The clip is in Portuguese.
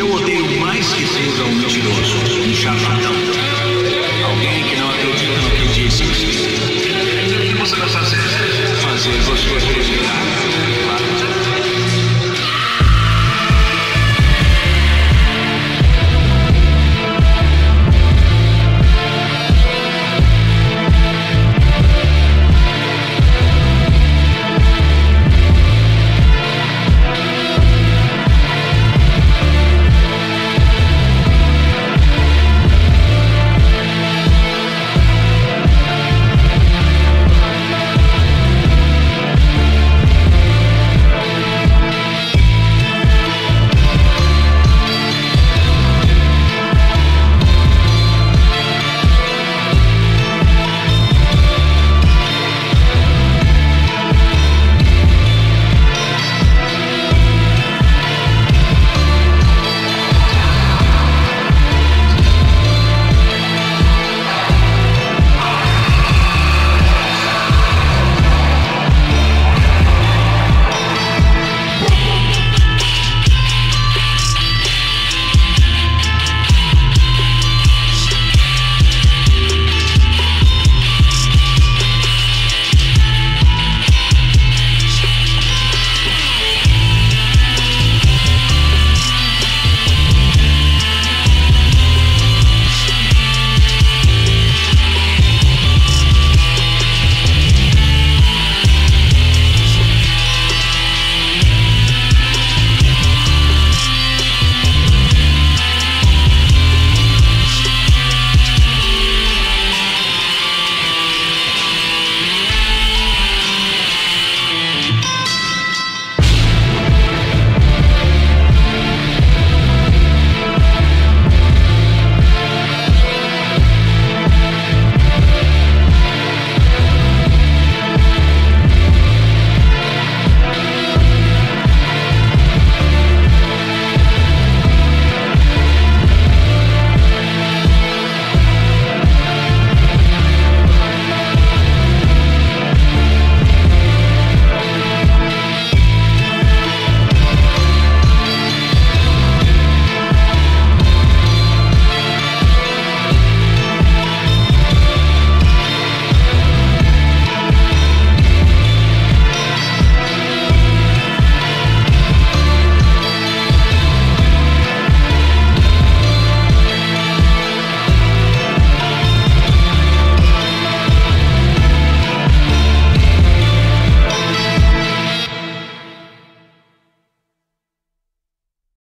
eu odeio mais que seja um mentiroso, um charlatão.